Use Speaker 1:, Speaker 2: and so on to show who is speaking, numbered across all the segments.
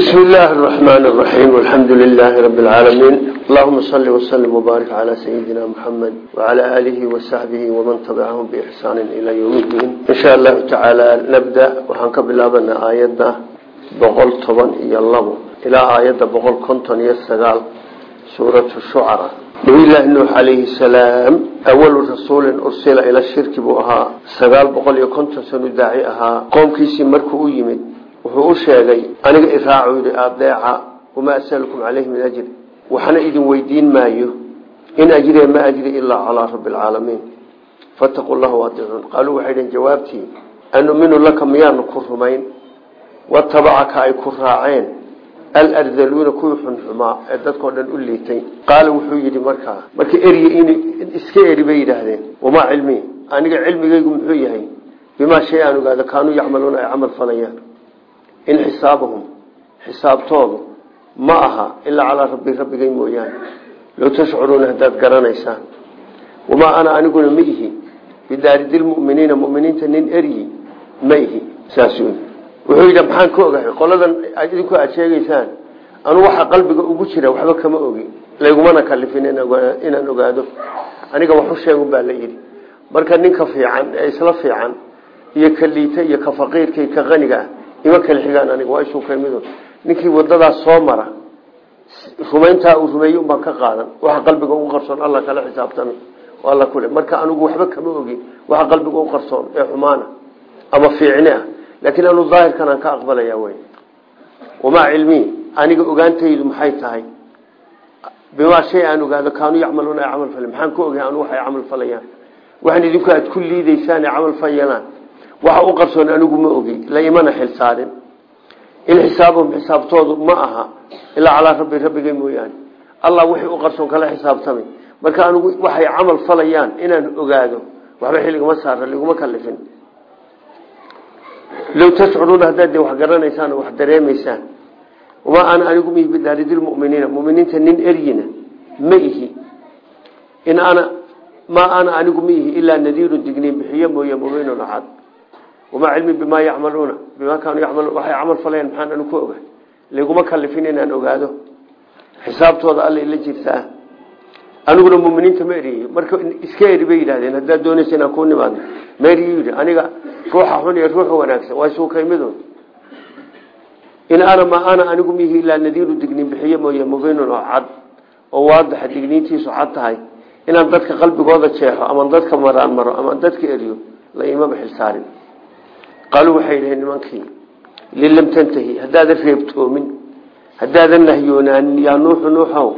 Speaker 1: بسم الله الرحمن الرحيم والحمد لله رب العالمين اللهم صل وسلم وبارك على سيدنا محمد وعلى آله وصحبه ومن تبعهم بإحسان إلى يوم الدين إن شاء الله تعالى نبدأ وحنك بالله آياتنا بقول طبعا إيا الله إلى آيات بقول كنتن يستقال سورة الشعراء نبي الله نوح عليه السلام أول رسول أرسل إلى الشرك بها سقال بقول يكنتن سنداعيها قوم كيسي مركو يمد wuxuu u sheegay aniga iraacu yidhi adeeca wamaa asalukum caleyhi min ajri waxna idin weydiin maayo in ajriya ma ajri ilaa calaa rabbi alcaalamiin fataquu llaha waadicuun qaaluu waxay dhhen jawaabtii anuminu laka miyaanu ku rumayn. Watabacaka ay ku raaceen. Alardaluuna kuwii xunxumaa ee dadkao dhan u liitay. Qaala wuxuu yidhi markaa marka eryi in iska eri bay yidhaahdeen. Cilmi aniga cilmigaygu muxuu yahay? Bimaa shay aan ogaado kaanuu yacmaluuna ay camal falayaan in xisaabahum xisaabtoodu ma aha ilaa calaa rabbi rabbigay mooyaane. Low tashcuruuna haddaad garanaysaan. Wamaa ana aniguna ma ihi. Bidaaridilmuminiina muminiinta nin eryi ma ihi. Saas wuxuu yidhi maxaan ka qoladan idinku aad anuu waxa qalbiga ugu jira waxba kama ogi. Laygumana kalifin inaan ogaado. Aniga waxu sheegun baa la yidhi. Marka ninka fiican ee isla fiican iyo ka liita iyo ka faqiirka iyo ka qaniga ah ima kala xigaan aniga waa isuu ka mid ninkii wadadaas soo mara rumayntaa uu rumeeyey unbaan ka qaadan. Waxa qalbiga ugu qarsoon alla kala xisaabtami alla kule marka anigu waxba kama ogi waxa qalbiga u qarsoon ee xumaana ama fiicni laakiin anu daahirkan aan ka aqbalaya wey wamaa cilmii aniga ogaantaydu maxay tahay? Bimaa shay aan ogaado kaanuu yacmaluuna camal fal maxaan ka ogahay anu waxay camal falayaan? Waxaan idinku aad ku liidaysaan ee camal waxa u qarsoon anigu ma ogi la imana xil saarin. In xisaabahum xisaabtoodu ma aha ilaa calaa rabbi rabbigay mooyaane. Allah wixii u qarsoon kala xisaabtamay. Marka anigu waxay camal falayaan inaan ogaado waxba xilligama saara liguma kalifin low tashcuruuna haddaad wax garanaysaan wax dareemaysaan wamaa ana anigu mihi bidaaridilmuminiina muminiinta nin eryina ma in ana maa ana anigu ma ihi ilaa digniin bixiyo mooye muminun axad wamaa cilmi bimaa yacmaluuna bimaa kaanuu yacmaluun waxay camal falayaan maxaan anu ku ogahay liguma kalifin inaan ogaado xisaabtooda alla ila jirtaa aniguna muminiinta ma eriy marka iska eri bay yidhahdeen haddaad doonaysa inaan kuu nimaadno ma eriy yidhi aniga ruuxa xun iyo ruuxa wanaagsan waa isuukaymidun in ana maa ana anigu mihi ilaa nadiiru digniin bixiye mooye mubinun oo cad oo waadaxa digniintiisu cad tahay inaan dadka qalbigooda jeexo ama dadka maraan maro ama dadka eriyo la imaba xilsaarin qaaluu waxay dhaheen nimankii lin lam tantahi haddaadan reebtoomin haddaadan nahyoonaanin yaa nuuxu nuuxow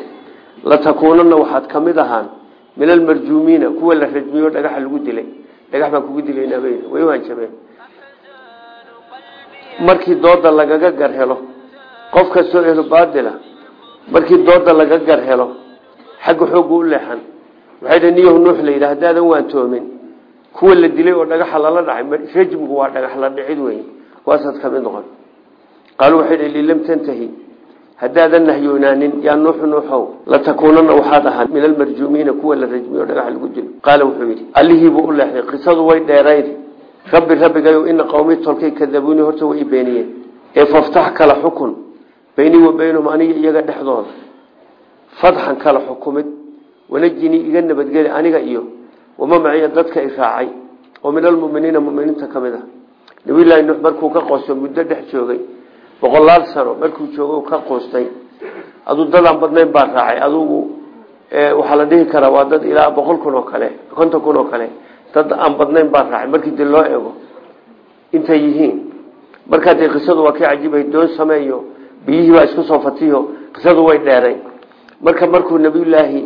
Speaker 1: latakuunana waxaad ka mid ahaan min almarjuumiina kuwa la rajmiyo dhagaxa lagu dilay dhagax baan kugu dilaynaa bay way waanjabeen markii dooda lagaga gar helo qof kastoo ehlu baadila markii dooda laga gar helo xagga xoogga u leexan waxay dhaheen niyahu nuux la yidhi haddaadan waantoomin kuwa la dilay oo dhagaxa lala dhacay rajmigu waa dhagax la dhicid wey waasaad ka mid noqon. Qaaluu waxay dhi lam tantahi haddaadan nahyoonaanin yaa nuuxu nuuxow latakuunana waxaad ahaan min almarjuumiina kuwa la rajmiyo dhagaxa lagu dilo. Qaala wuxuu yidhi allihiibuu u leexday qisadu way dheerayd. Rabbi rabbigayo ina qawmi tolkay kadabuuni horta way beeniyeen. Ee faftax kala xukun beynii wa beynahum aniga iyaga dhexdooda. Fadxan kala xukumid wanajinii iga nabadgeli aniga iyo wama maciya dadka i raacay oo min almuminiina muminiinta ka mid ah. Nabiyullaahi nuux markuu ka qoosto muddo dhex joogay boqolaal sano markuu joogo ka qoostay aduu dadaan badnayn baa raacay. Adugu waxaa la dhihi karaa waa dad ilaa boqol kun oo kale konton kun oo kale dad aan badnayn baa raacay. Markii dib loo eego intay yihiin. Markaa dee qisadu waa ka cajiibay doon sameeyo biyihii baa isku soo fatiyo qisadu way dheeray. Marka markuu nabiyullaahi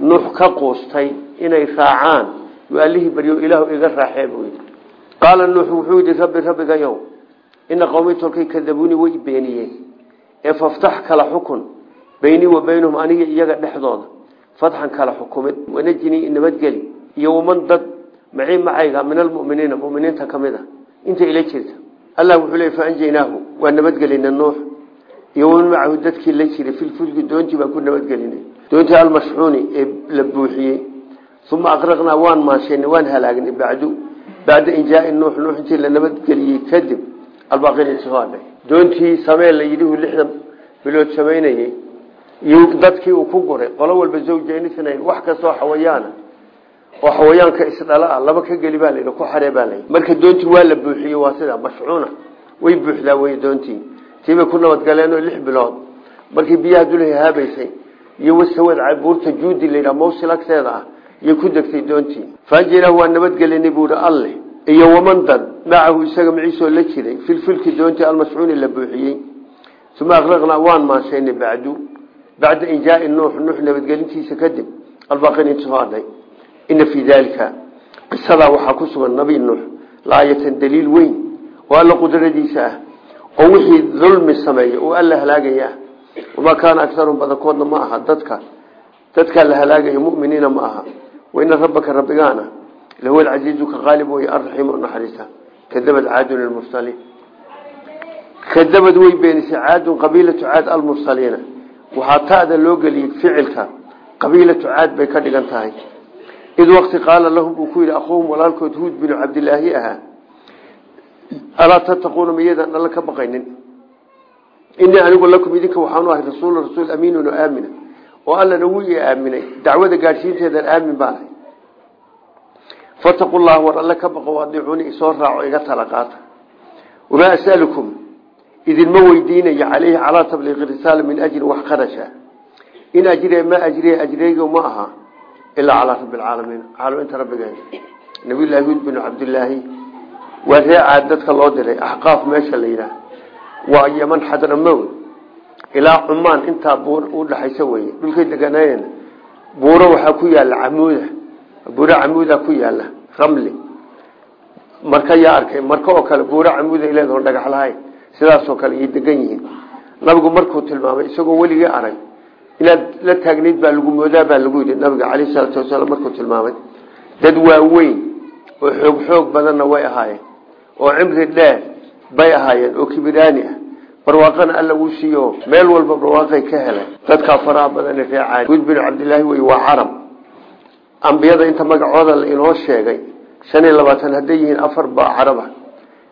Speaker 1: nuux ka quustay inay raacaan yu allihii baryo ilaahu iga raaxee buu yidhi. Qaala nuux wuxuu yidhi rabbi rabbigayow ina qowmi tolkay kadabuuni way beeniyeen. Ee faftax kala xukun beynii wa beynahum aniga iyaga dhexdooda. Fadxan kala xukumid wanajinii nabadgeli iyo waman dad macii macayga min almuminiina muminiinta ka a inta ila jirta. Allah wuxuu leey faanjaynaahu waa nabadgelina nuux. Iyo waman macahu dadkii la jiray filfulki doontii baan ku nabadgelinay. Doontii almashxuuni ee la buuxiyey uma aqraqnaa waan maasheynay waan halaagnay bacdu bacda in jaai nuux nuux intii la nabadgeliyey kadib hadhay doontii samee la yidhi lixdan bilood samaynayey iyo dadkii uu ku guray qolo walba zawjeenisnayn wax kastoo xawayaana oo xawayaanka isdhala ah laba ka geli baa layidhi ku xaree baa layidhi marka doontii waa la buuxiyey waa sidaa mashcuuna way buuxdaa wey doontii tiibay ku bilood markii biyaha ah iyo ku degtay doontii? Faanjinaahu waa nabadgelinay buuhi alle. Iyo waman dad macahu isaga maciisoo la jiray. Filfilki doontii almascuuni la buuxiyey. Uma aqraqnaa waan maanshaynay bacdu. Bacda injaai nuux nuux nabadgelintiisa kadib albaaqiniinta soo hadhay. Ina fii daalika qisadaa waxaa ku sugan nabi nuux laayatan daliil weyn. Oo alla qudradiisa ah. Oo wixii dulmi sameeya oo alla halaagaya. Ah wamaa kaana agarum badankoodna ma aha dadka. Dadkaa la halaagaya muminiina ma aha waina rabbaka rabbigaana lahuwa alcasiizu ka qaalib wey arraxiimu naxariista kadabad caadun ilmursaliin kadabad way beenisay caadun qabiilatu caad almursaliina waxaa ta'da loo geliyey ficilka. Qabiilatu caad bay ka dhigan tahay. Id waqti qaala lahum uu ku yidhi akhuuhum walaalkood huud binu cabdilaahi ahaa. Alaa tattaquuna miyaydaan alla ka baqaynin? Inii anigu lakum idinka waxaanu oo allana wuu ii aaminay dacwada gaadhsiinteedan aamin baan ahay. Fataqu llah war alle ka baqo adiicuni isoo raaco iga tala qaata. Wamaa asalukum? Idinma weydiinayo caleyhi calaa tabliiqi risaala min ajrin wax qarasha. In ajriya ma ajriya ajreyga ma aha ilaa calaa rabbi alcaalamiin caalamiinta rabbigeena nabiyullahi huud binu cabdilaahi waa reecaad dadka loo diray axqaaf meesha la yidhaah waa yaman xadramowl ilaa cumaan intaa udhaxaysa weye dhulkay deganaayen buuro waxaa ku yaalla camuuda buuro camuuda ku yaalla ramli. Marka yaa arkay marka oo kale buuro camuuda ileedoo dhagax lahayn sidaasoo kale iyo degan yihiin. Nabigu markuu tilmaamay isagoo weligii arag inaad la taagnayd baa lagu moodaa baa lagu yidhi. Nabiga caleyhi salaatu wasalaam markuu tilmaamay dad waaweyn oo xoog xoog badanna way ahaayeen oo cimri dheer bay ahaayeen oo kibiraani ah barwaaqana alla uu siiyo. Meel walba barwaaqay ka helay. Dadkaa faraha badan reecaad huud binu cabdilaahi wey waa carab ambiyada inta magacooda la inoo sheegay shan iyo labaatan hadday yihiin afar baa caraba.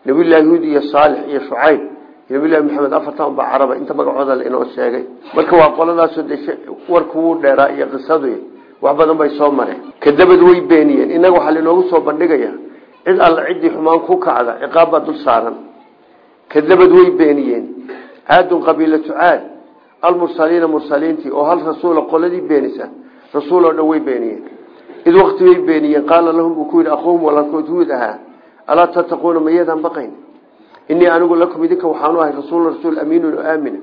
Speaker 1: Nabiyullaahi huud iyo saalix iyo shucayb nabiyullahi maxamed afartan baa caraba inta magacooda la inoo sheegay. Marka waa qoladaasoo de warku wuu dheeraa iyo qisadu wax badan bay soo mareen. Kadabad way beeniyeen. Innaga waxaa lainoogu soo bandhigaya cid alla ciddii xumaan ku kacda ciqaab baa dul saaran. Kadabad way beeniyeen caadun qabiilatu caad almursaliina mursaliintii oo hal rasuula qoladii beenisa rasuul oo dhan way beeniyeen. Id waqti bay beeniyeen. Qaala lahum uu ku yidhi aquuhum walaalkood huud ahaa. Alaa tattaquuna mayadan baqayn? Inii anigu lakum idinka waxaanu ahay rasuul rasuul amiinun oo aamina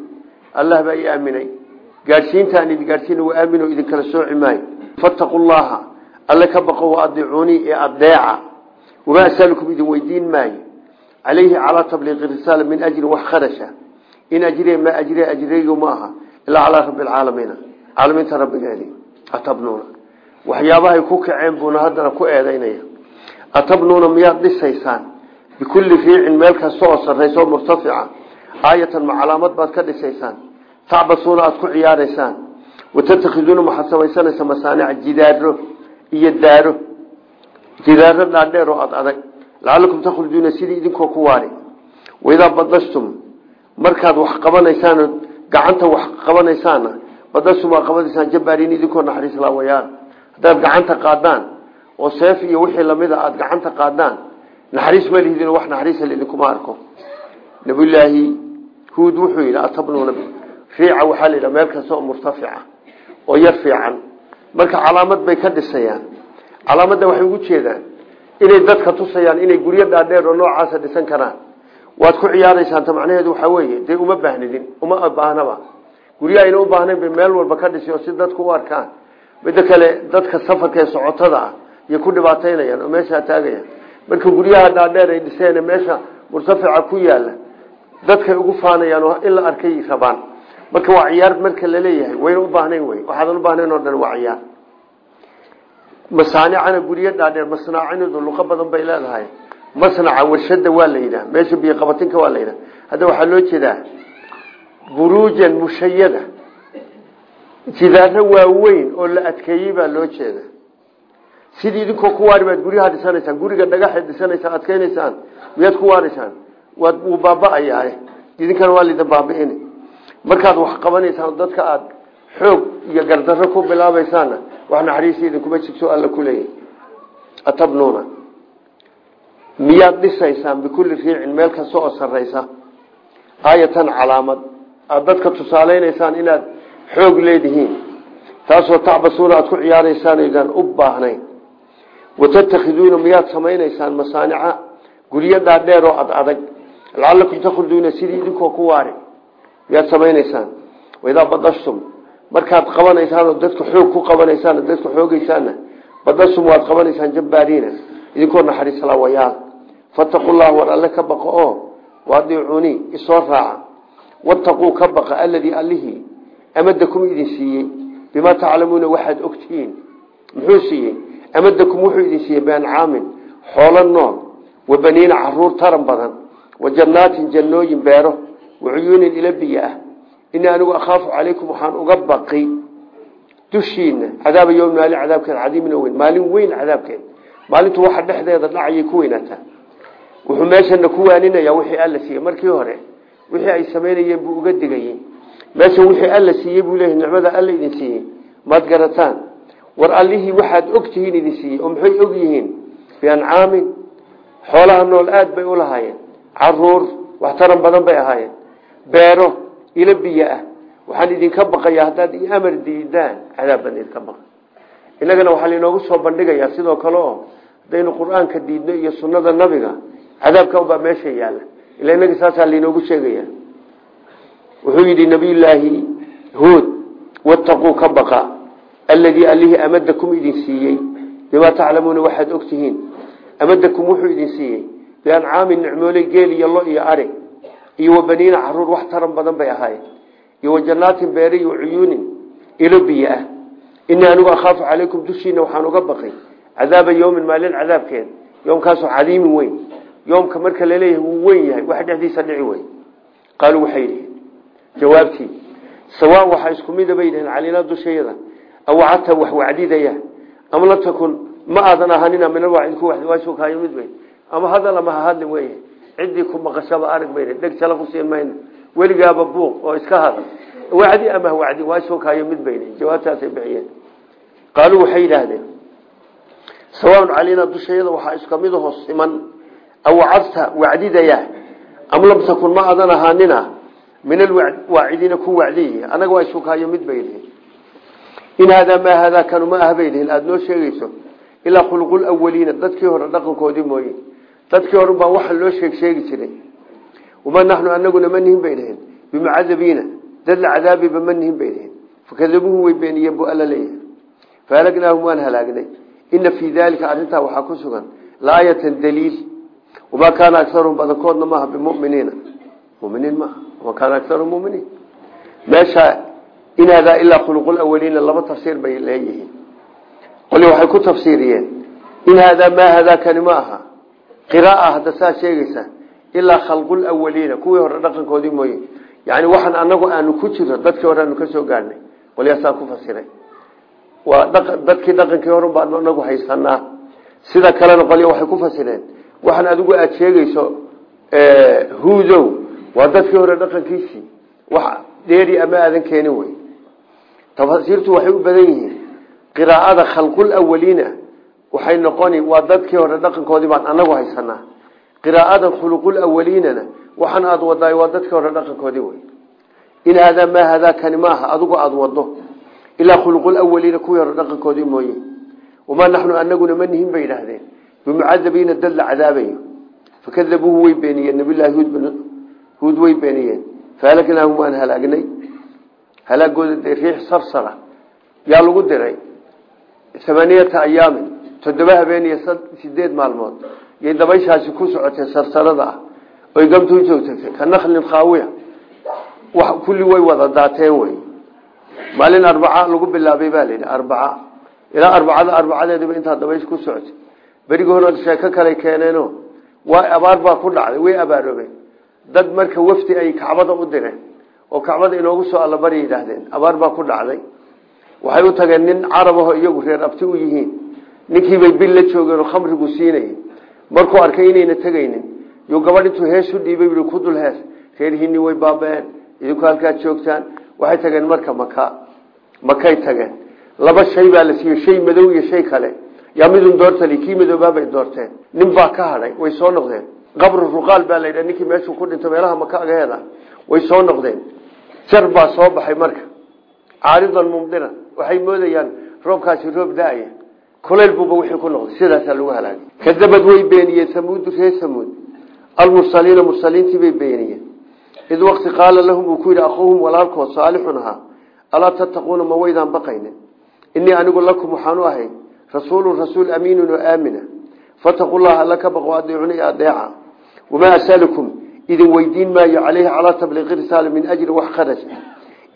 Speaker 1: allah baa ii aaminay. Gaadhsiintaan idin gaadhsiina waa aamin oo idinkala sooci maayo fattaqu llaha alle ka baqo wa adiicuunii ee adeeca wamaa asalukum idin weydiin maayo. Calayhi calaa tabliiqi risaala min ajrin wax in ajriya ma ajriya ajreygu ma aha. Ilaa calaa rabbi alcaalamiina caalamiinta rabbigeedii atabnuuna. Waxyaabahay ku kaceen buuna haddana ku eedeynaya atabnuuna miyaad dhisaysaan? Bikulli riicin meel kasta oo sarraysa oo murtafica. Aayatan ma calaamad baad ka dhisaysaan. Tacbasuuna aada ku ciyaaraysaan. Watattakhiduuna maxaad samaysanaysa masaanica jidaaro iyo daaro. Jidaaro dhaadheer oo ad adag. Lacalakum takhrujuuna sidii idinkoo ku waari. Waidaa markaad wax qabanaysaan gacanta wax qabanaysaana badashtum waa qabanaysaan jabaarin idinkoo naxariis laawayaan haddaad gacanta qaadaan oo seef iyo wixii lamida aada gacanta qaadaan naxariis ma lihidin wax naxariisa idinkuma arko. Nabiyullaahi huud wuxuu yidhi atabnuuna riica waxaa la yidhaha meel kasta oo murtafica oo yar fiican. Marka calaamad bay ka dhisayaan. Calaamadda waxay ugu jeedaan inay dadka tusayaan inay guryo dhaadheer oo noocaasa dhisan karaan waad ku ciyaaraysaanta macnaheedu waxaa weeye dee uma baahnidin uma baahnaba guryo ayna u baahnayn bay meel walba ka dhisi oo si dadku u arkaan. Midda kale dadka safarka ee socotada ah iyo ku dhibaataynayaan oo meeshaa taagayaan. Marka guryaha dhaadheer ay dhiseen meesha murtafica ku yaalla dadkay ugu faanayaan oo in arkay rabaan. Marka waa ciyaar marka la leeyahay wayna u baahnayn wey waxaadan u baahnayn oo dhan waa ciyaar. Masaanicana dhaadheer masnaacinidu luqo badan bay leedahay masnaca warshada waa la yidhaha meesha biyoqabatinka waa la yidhaha hadda waxaa loo jeedaa buruujan mushayada. Jidaaro waaweyn oo la adkeeyey baa loo jeeda sidii idinkoo ku waari baad guryaha dhisanaysaan guriga dhagaxaad dhisanaysaan adkeynaysaan miyaad ku waaraysaan? Waad wuu baaba-ayaa idinkana waa lidin baabi'in markaad wax qabanaysaan dadka aada xoog iyo gardarro ku bilaabaysaanna wax naxariisi idinkuma jirto alla ku leeyahy atabnuuna miyaad dhisaysaan bikulli riicin meel kasta oo sarraysa? Aayatan calaamad. Aada dadka tusaalaynaysaan inaad xoog leedihiin. Taasoo tacbasuuna aada ku ciyaaraysaan aydaan u baahnayn. Watattakhiduuna miyaad samaynaysaan masaanica guryo dhaadheer oo ad adag. Lacalakum takhulduuna sidii idinkoo ku waari. Miyaad samaynaysaan? Waidaa badashtum. Markaad qabanaysaan oo dadka xoog ku qabanaysaan dadka xoogaysaanna badashtum waad qabanaysaan jabbaariina. Idinkoo naxariislaawayaal fataqu llah war alle ka baqo oo waadiicunii isoo raaca. Wataquu ka baqa aladii allihii amadakum idin siiyey. Bimaa taclamuuna waxaad ogtihiin. Muxuu siiyey? Amadakum wuxuu idin siiyey biancaamin xoolo nool wa baniina carruur taran badan wa jannaatin jannooyin beero wa cuyuunin ila biyo ah. Inii anigu akhaafu calaykum waxaan uga baqi dushiina cadaaba yowm maalin cadaabkeed cadiimin weyn maalin weyn cadaabkeed. Maalintu waxa dhexdeeda dhacayay ku weynaataa wuxuu meeshana ku waaninaya wixii alla siiyey. Markii hore wixii ay samaynayeen buu uga digayey meesha wixii alla siiyey buu leeyahy nicmada alla idin siiyey. Maad garataan. War allihii waxaad ogtihiin idin siiyey oo maxay og yihiin? Biancaamin xoolaha nool aada bay u lahaayeen. Caruur wax taran badan bay ahaayeen. Beero ilo biyo ah. Waxaan idinka baqayaa haddaad i amar diidaan cadaab baan idinka baqa innagana waxaa lainoogu soo bandhigayaa sidoo kale oo haddaynu qur'aanka diidno iyo sunnada nabiga cadaabka ubaa meesha yaalla. Ila inaga saasaa lainoogu sheegaya. Wuxuu yidhi nabiyullaahi huod wataquu ka baqa. Alladii allihii amadakum idin siiyey bimaa taclamuuna waxaad ogtihiin amadakum wuxuu idin siiyey biancaamin nicmooley geel iyo lo iyo ari iyo wa baniina carruur wax taran badan bay ahaayeen iyo wa jannaatin beere iyo cuyuunin ilo biyo ah. Inii anigu akhaafu calaykum dushiina waxaan uga baqay cadaaba yowmin maalin cadaabkeed yoomkaasoo cadiimin weyn yoomka marka la leeyahay wuu weyn yahay wax dhexdiisa dhici wey qaaluu waxay yidhihin jawaabtii sawaan waxaa isku mida bay yidhaheen calinaa dushayada awacadta wax wacdidaya ama la takun ma aadan ahanina min alwacid ku wadi waa shukaayo mid weyn. Ama hadal ama ha hadlin wey ciddii ku maqashaba arag mayna dheg jala ku siin mayna. Weligaaba buuq oo iska hadal. Wacdi ama wacdi waa shukaayo mid bayna jawaabtaasay bixiyeen. Qaaluu waxay yidhaahdeen sawaan calinaa dushayada waxaa iska mid aho siman awacadta wacdidaya am lam takun ma aadan ahaanina min alwaacidiina ku wacdiyi anaga waa shukaayo mid bay lihin in haadaa maa haadaa kanu ma ah bay lihin aada noo sheegayso ilaa khuluqul awaliina dadkii hore dhaqankoodii mooye dadkii hore baa waxa loo sheeg sheegi jiray wamaa naxnu anaguna ma nihin bay lihin bimucadabiina dad la cadaabiba ma nihin bay lihin fakadabuhu way beeniyeen buu alla leeyahay fahalagnaahum waan ina fii daalika arrintaa wamaa kaana agaruhum badankoodna maaha bimuminiina muminiin maaha wamaa kaana agaruhum muminiin meesha in haadaa ilaa khuluqulawaliina laba tafsiir bay leeyihiin qoli waxay ku tafsiiriyeen in haadaa maa haadaa kani ma aha qiraaa hadda saa sheegaysa ilaa khalqulawaliina kuwii hore dhaqankoodii mooye yani waxaan anagu aanu ku jirno dadkii hore aanu ka soo gaadhnay qoliyaasaa ku fasiray waa dadkii dhaqankii hore baanu anagu haysanaa sida kalena qolya waxay ku fasireen waxaan adigu aada sheegayso huudow waa dadkii hore dhaqankiisii. Wax dheeri ama aadan keenin wey tafasiirtu waxay u badan yihiin. Qiraa'ada khalqul awaliina waxay noqoni waa hore dhaqankoodii baan anagu haysanaa. Qiraa'ada khuluqul awaliinana waxaan aada wadaay waa dadkii hore dhaqankoodii wey in haadaa maa haadaa kani maaha adigu aada wado ilaa khuluqul awaliina kuwii hore dhaqankoodii mooye. Wamaa naxnu anaguna ma nihin bimucadabiina dad la cadaabayo fakadabuuhu way beeniyeen nabiylahi huud way beeniyeen fahalagnaahum waan halaagnay halaagooda dee riix sarsara yaa lagu diray amaaniyata ayaamin toddoba habeen iyo sideed maalmood yay dabayshaasi ku socotee sarsarada ah oy gamtuu joogtatay ka naklin khaawiya kulli way wada daateen wey maalin arbaca lagu bilaabay baa layidhi arbaca ilaa arbacada arbacadeediba intaa ku socotay berigi hore sheeko kale keeneeno waa abaar baa ku dhacday way abaaroobeen dad marka wafdi ay kacbada u direen oo kacbada inoogu soo allabari yidhaahdeen abaar baa ku dhacday. Waxay u tageen nin carab aho iyagu reer abti u yihiin. Ninkiibay bil la joogeen oo khamrigu siinayay. Markuu arkay inayna tegaynin yuu gabadh intuu hees u dhiibay i ku dul hees reerhiinii way baaba-een idinku halkaad joogtaan. Waxay tageen marka maka makay tageen. Laba shay baa la siiyey shay madow iyo shay kale yaa midun doortali kii madoobaabay doorteen. Nin baa ka hadhay way soo noqdeen. Qabru ruqaal baa la yidhaha ninkii meeshuu ku dhinto meelaha maka agaheeda way soo noqdeen. Jar baa soo baxay marka. Caaridan mumdiran waxay moodayaan roobkaasi roob da'aya kuleyl buuba wixii ku noqday. Sidaasaa lagu halaagay. Kadabad way beeniyeen samuudu reer samuud. Almursaliina mursaliintii bay beeniyeen. Id waqti qaala lahum ku yidhi akhuuhum walaalkood saalixun ahaa. Alaa tattaquuna ma waydaan baqayne inii anigu lakum waxaanu ahay rasuulun rasuul amiinun oo aamina fataquu llaha alla ka baqo adiicuni adeeca wamaa asalukum idin weydiin maayo caleyhi calaa tabliiqi risaala min ajri wax kharaj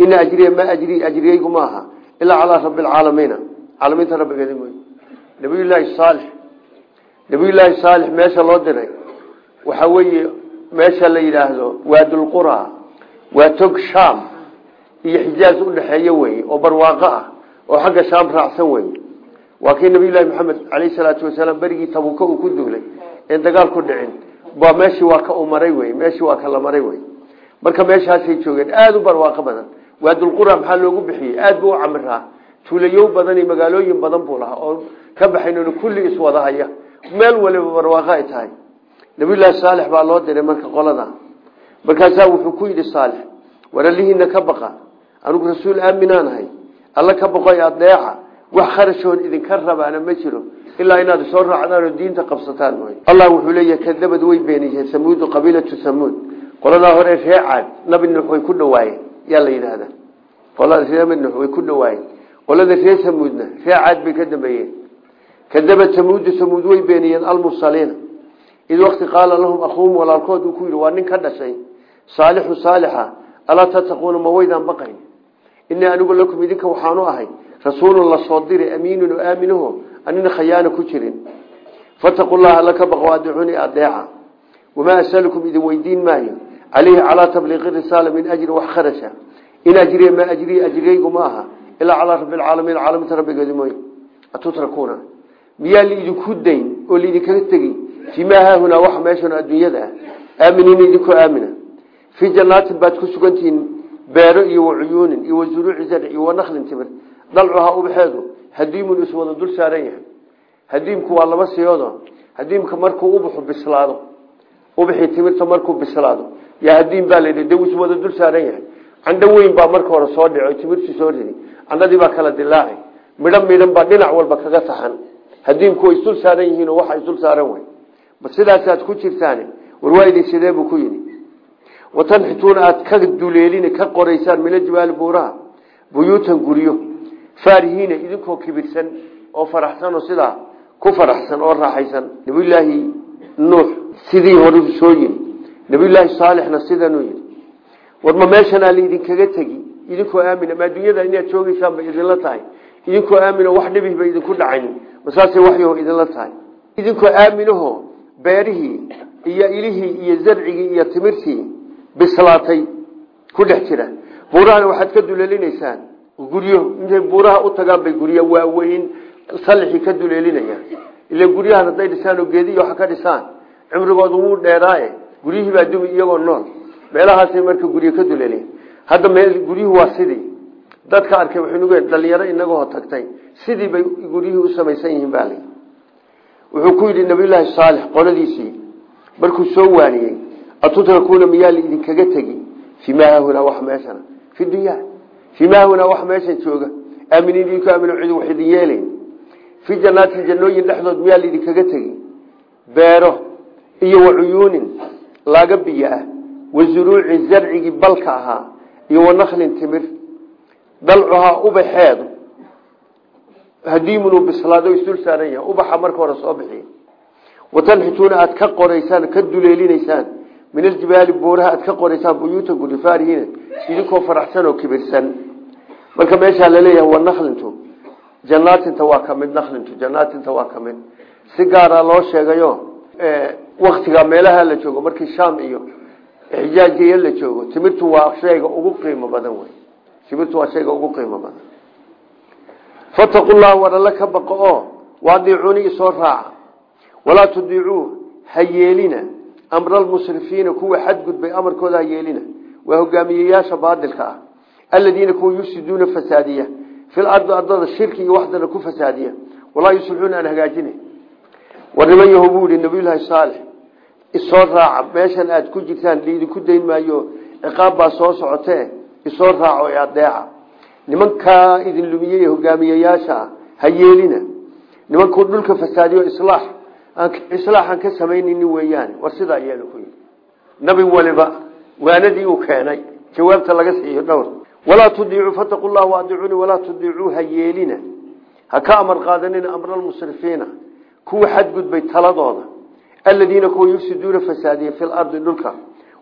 Speaker 1: ina ajriya ma ajri ajriyeygu ma aha ilaa calaa rabbi alcaalamiina caalamiinta rabbigeeda mooy nabiyullaahi saalix nabiyullaahi saalix meesha loo diray waxaa weeye meesha la yidhaahdo waadulqura waa tog shaam iyo xijaaz udhexeeya weye oo barwaaqo ah oo xagga shaam raacsan weye waa kii nabiyullaahi maxamed caleyhi salaatu wasalaam berigii tabuka uu ku duulay een dagaal ku dhicin. Waa meeshii waa ka umaray wey meeshii waa ka la maray wey marka meeshaasay joogeen aada u barwaaqo badan. Waadulqura maxaa loogu bixiyey? Aada buu u camiraa tuulayow badan iyo magaalooyin badan buu lahaa oo ka baxayn kulli iswadahaya meel waliba barwaaqo ay tahay. Nabiyullaahi saalix baa loo diray marka qolada. Markaasaa wuxuu ku yidhi saalix waralihiina ka baqa. Anugu rasuul aaminaan ahay. Alla ka baqoy adeeca wax kharashoon idinka rabaana ma jiro ilaa inaad soo raacdaan oo diinta qabsataan mooy. Allah wuxuu leeyahay kadabad way beeniyeen samuudu qabiilatu samuud. Qoladaa hore ree caad nabi nuux way ku dhawaayeen yaa la yidhaahda qolada ree nuux ku dhawaayeen. Qolada ree samuudna ree caad bay ka dambeeyeen. Kadabad samuudu samuud way beeniyeen almursaliina id waqti qaala lahum akhuuhum walaalkood uu ku yidhi waa nin ka dhashay saalixu saalixa alaa tattaquuna ma waydaan baqayn? Inii anigu lakum idinka waxaanu ahay rasuulun la soo diray amiinun oo aaminaho anina khayaana ku jirin. Fataquu llaha alla ka baqo adicuni adeeca wamaa asalukum idin weydiin maayo. Caleyhi calaa tabliiqi risaala min ajri wax kharasha. In ajriya maa ajriya ajriyeygu ma aha. Ilaa calaa rabbi alcaalamiin caalamiinta rabbigeedi mooy atutrakuuna. Miyaa liidinku dayn oo liidinkaga tegi fii maa haahunaa waxa meeshan adduunyada ah. Aaminiina idinkoo aamina. Fii janaatin baad ku sugantihiin beero iyo wacuyuunin iyo dalcuhaa ubaxeedu hadiimun iswada dul saaran yahay hadiimku waa laba siyoodo hadiimka markuu ubaxu bislaado ubaxii timirta markuu bislaado yaa hadiim baa layidhi de iswada dul saaran yahay. Candho weyn baa marka hore soo dhico timirtii soo ridi candhadii baa kala dilaacay midho midhan baa dhinac walba kaga taxan hadiimku way isdul saaran yihiin oo waxa isdul saaran ba sidaasaad ku jirtaan warwaaidin sidee buu ku yidhi? Watanxituuna aada ka duleelin ka qoraysaan mina buuraha buyuutan guryo faarihiina idinkoo kibirsan oo faraxsan oo sidaa ku faraxsan oo raaxaysan. Nabiyulaahi nuux sidii hore soo yiri. Nabiyulaahi saalixna sidanuu yidhi warma meeshanaa laidinkaga tegi. Idinkoo aamina ma adduunyada inaad joogeysaan bay idinla tahay. Idinkoo aamino wax dhibih ba idinku dhacayn masaasay waxyaho idinla tahay. Idinkoo aaminaho beerihii iyo ilihii iyo zarcigii iyo timirtii bislaatay ku dhex jira. Buurahana waxaad ka duleelinaysaan guryo intay buuraha u tagaan bay guryo waaweyn salixii ka duleelinayaan ila guryahan hadday dhisaan oo geediy waxa ka dhisaan. Cimrigoodu wuu dheeraaye. Guryihii baa dumi iyagoo nool. Meelahaasay marka guryo ka duleeliyan hadda meel guryuhu waa sidii dadka arkay waxay nugu dhalinyaro inagoo tagtay. Sidii bay guryihii u samaysan yihiin baa lii wuxuu ku yidhi nabiyullaahi saalix qoladiisii markuu soo waaniyey atutrakuuna miyaa laidinkaga tegi? Fii maa haahunaa wax meeshana. Fi dunya fii maa haahunaa wax meeshan jooga. Aaminiin idinku aamino cid wax idin yeelayn fii jannaatin jannooyin dhexdood miyaa laidinkaga tegi beero iyo wacuyuunin laaga biyo ah. Wa zuruuci zarcigii balka ahaa iyo wanaklin timir. Dalcuhaa ubaxeedu. Hadiimunuu bislaado isdul saaran yahay ubaxa marka hore soo bixiya watanxituuna aada ka qoraysaan ka duleelinaysaan min aljibaali buuraha aad ka qoraysaan buyuuta guri faarihiina idinkoo faraxsan oo kibirsan marka meeshaa la leeyahay waa naklintu janaatinta waa ka mid naklintu janaatinta waa ka mid si gaara loo sheegayo waktiga meelaha la joogo markii shaam iyo xijaajiya la joogo timirtu waa shayga ugu qiimo badan wey timirtu waa shayga ugu qiimo badan fataqu llah war alla ka baqo oo waadiicuuni isoo raaca walaa tudiicuu amra almusrifiina kuwa xadgudbay amarkooda ha yeelina. Waa hogaamiyeyaasha baadilka ah. Aladiina kuwa yufsiduuna fasaadiya fil ardi ardada shirki iyo waxdana ku fasaadiya walaa yuslixuuna aan hagaajina war niman yahu buu yihi nabiyullaahi saalex isoo raaca meeshan aad ku jirtaan liidinku dayn maayo ciqaab baa soo socotee isoo raaco ee adeeca nimankaa idin lumiyey hogaamiyeyaasha ah ha yeelina. Nimankuu dhulka fasaadiyo islaax islaaxaan ka samaynayni weeyaan. War sidaa yeela ku yidhi. Nabi waliba waanadii uu keenay. Jawaabta laga siiyo dhowr. Walaa tudiicuu fataqu llah waadicuuni walaa tudiicuu ha yeelina. Ha ka amar qaadanina amra almusrifiina kuwa xadgudbay taladooda. Aladiina kuwa yufsiduuna fasaadiya fi lardi dhulka.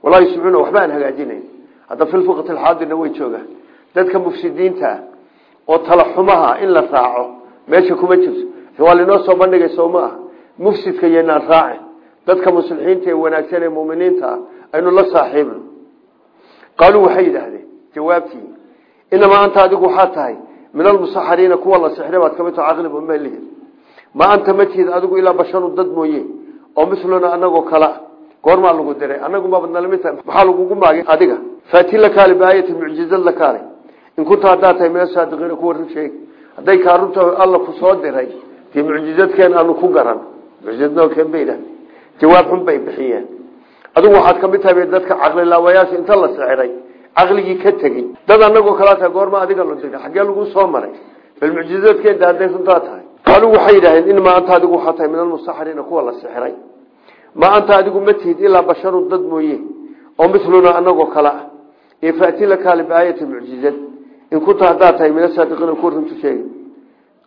Speaker 1: Walaa yuslicuuna waxba aan hagaajinayn. Hadda fi lfuqati alxaadirna way joogaan. Dadka mufsidiinta ah oo tala xumaha in la raaco meesha kuma jirto. Waa soo bandhigay soo mufsidka yanaan raacin dadka muslixiinta ee wanaagsan ee muminiinta ah aynu la saaxiibno qaaluu waxay yidhaahdeen jawaabtii inamaa anta adigu waxaa tahay min almusaxariina kuwa la sixray baad ka mid taho caqliba malihi ma anta ma adigu ilaa basharu dad mooye oo miluna anagoo kala goormaa lagu diray. Anagu mabadnalamid tahay maxaa lagugu maagay adiga? Faati la kaali biaayati mucjizad la kaali in kunta haddaad tahay min asaadiqiina kuwa sheeg. Hadday kaa runta alla ku soo diray dee mucjizadkeen aanu ku garan bay jawaab xun bay bixiyeen. Adigu waxaad ka mid tahay dadka caqlilaawayaasha inta la sixiray caqligii ka tegey dad anagoo kalaa tahay goorma adiga la diray xaggee lagu soo maray. Bal mucjizadkeeda hadday runtaa tahay. Qaaluu waxay yidhahdeen inamaa anta adigu waxaa min almusaxariina kuwa la sixiray ma anta adigu ma tihid ilaa basharun dad mooye oo miluna anagoo kale ah. Iyo faati la kaali biaayati mucjizad in kunta haddaad tahay min asaadiqiina kuwa runtu sheegi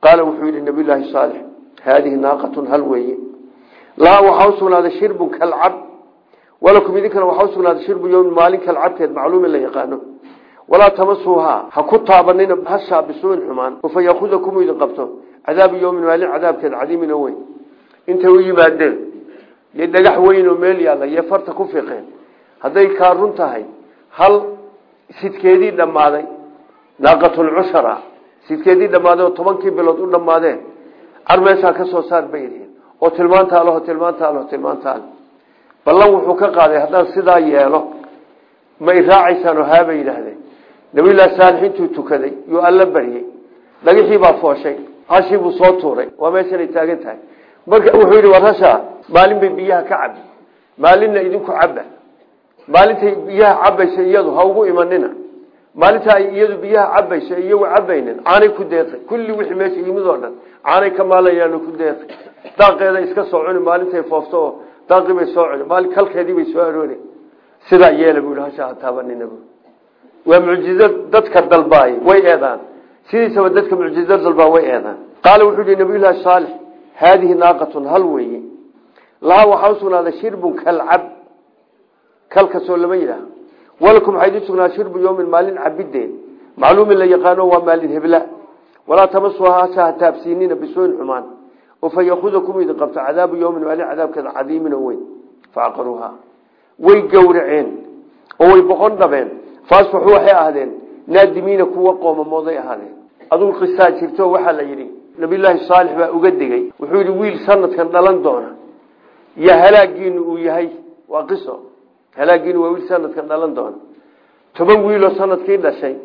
Speaker 1: qaala wuxuu yidhi nabiyulaahi saalix haadihi naaqatun hal weeye lahaa waxaa usugnaaday shirbun kalcab walakum idinkana waxaa usugnaaday shirbu yowmin maalin kalcabteed macluumin la yaqaano walaa tamasuuhaa ha ku taabanina hashaa bisuuin xumaan fa yakudakum idin qabto cadaabu yowmin maalin cadaabkeed cadiimin oo weyn intay u yimaadeen iyo dhagax weyn oo meel yaalla iyo farta ku fiiqeen hadday kaa run tahay hal sidkeedii dhammaaday naaqatulcushara sidkeedii dhammaaday oo u car meeshaa ka soo saar bay yihiin oo tilmaantaaleho tilmaantaaleho tilmaantaale ballan wuxuu ka qaaday haddaan sidaa yeelo ma i raacaysaan oo haabay yidhaahdeen. Nabiyullaahi saalix intuu tukaday yuu alla baryey dhagixii baa fooshay hashii buu soo tuuray. Waa meeshanay taagan tahay. Marka wuxuu yidhi war hashaa maalin bay biyaha ka cabi maalinna idinku cabba. Maalintay biyaha cabaysa iyadu ha ugu imanina maalinta ay iyadu biyaha cabayso iyagu cabaynin caanay ku deeqay kulli wixii meesha yimid oo dhan caanay ka maalayaan ku deeqay daaqeeda iska soo cuni maalintay foofto oo soo cuni. Maalin kalkeedii bay soo aroori sidaa yeela buu hasha ha waa mucjizad dadka dalbaay way eedaan. Sidiisaba dadka mucjizad dalbaa way eedaan. Qaala wuxuu yihi nabiyullaahi saalix haadihi naaqatun hal weeye. Lahaa waxaa usugnaaday shirbun kalcab. Kalkasoo lama yidhaah walakum waxaa idin sugnaa shirbu yowmin maalin cabideed macluumin la yaqaano waa maalin hebla. Walaa tamasuha hasha ha taabsiinina bisuuin xumaan. Oo fa yakudakum idin qabto cadaabu yowmin maalin cadaabkeeda cadiimin oo weyn. Facaqaruuha way gowraceen oo way boqon dhabeen. Faasbaxuu waxay ahdeen naadimiina kuwa qoomamooday ahaadeen. Aduu qisaa jirto waxaa la yidhi nabiyullaahi saalix baa uga degay. Wuxuu yahay halaagiinu waa wiil sanadkan dhalan doona toban wiiloo sannadkii dhashay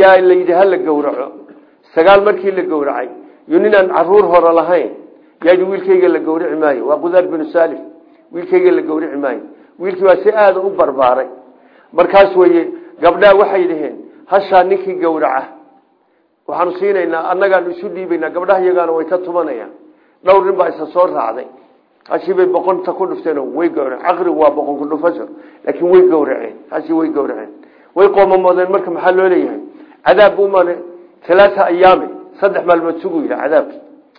Speaker 1: yaa la yidhi hala gowraco. Sagaal markii la gowracay iyo ninaan carruur hore lahayn. Yidhi wiilkayga la gowrici maayo. Waa qudaar binu saalif wiilkayga la gowrici maayo. Wiilkii waa si aada u barbaaray. Markaas weye gabdhaa waxay dhaheen hashaa ninkii gowraca. Waxaanu siinaynaa annagaanu isu dhiibaynaa gabdhaha iyagaana way ka tumanayaan dhowr nin baa isa soo raacday hashii bay boqonta ku dhufteen way gowraceen caqrigu waa boqon ku dhufasho laakiin way gowraceen hashii way gowraceen way qoomamoodeen marka maxaa loo leeyahay? Cadaab bu imaan alaaa ayaami saddex maalmood sugu yidhi cadaabki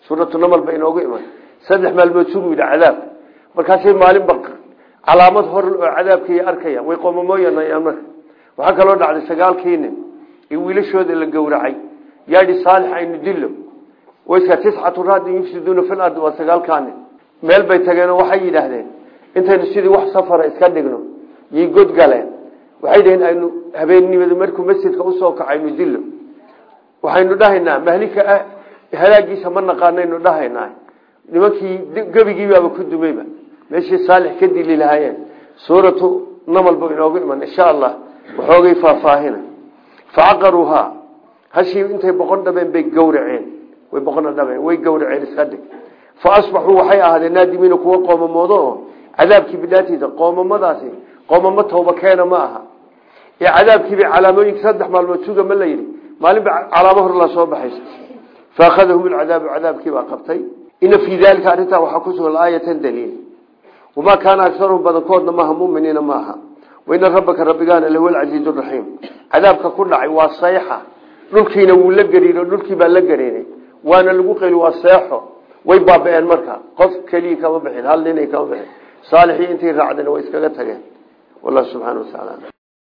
Speaker 1: suuratu namal ba inoogu iman saddex maalmood sugu yidhi cadaabka markaasay maalinba calaamad hor oo cadaabkay arkayaan way qoomamooyanayaan marka waxaa kaloo dhacday sagaalkii nin in wiilashooda la gowracay yaadhi saalix aynu dillo. Wayska tiscatu raadin yufsiduuna fi lardi waa sagaalkaa meel bay tageenoo waxay yidhaahdeen intaynu sidii wax safara iska dhigno yay god galeen waxay dhaheen aynu habeennimada markuu masjidka u soo kaco aynu dillo waxaynu dhahaynaa mahlika ah halaagiisa ma naqaanaynu dhahaynaa. Nimankii gebigiibaaba ku dumayba meeshii saalix ka dili lahaayeen suuratu namal buu inoogu iman insha allah waxoogay faahfaahina. Facaqaruuhaa hashii intay boqon dhabeen bay gawraceen way boqona gawraceen iska fa asbaxuu waxay ahaadeen naadimiina kuwa qoomamoodo oo cadaabkii bidhaatiisa qoomamadaasi qoomamo tawba keena ma aha ee cadaabkiibay calaamooyinka saddex maalmood suga ma la yidhi maalin ba calaamo hor la soo baxaysa faakhadahum lcadaabu cadaabkii baa qabtay ina fii dalika arrintaa waxaa ku sugan aayatan daliil wamaa kaana agaruhum badankoodna maaha muminiina maaha waina rabbaka rabbigaana lahuwa alcasiiz raxiim cadaabka ku dhacay waa sayxa dhulkiina wuu la gariiro dhulkii baa la gariiray waana lagu qeli waa way baaba-een marka. Qof keliya kama bixin hal ninay kama bixin. Saalixii intay raacdeen way iskaga tageen. Wallahu subxana wa tacaala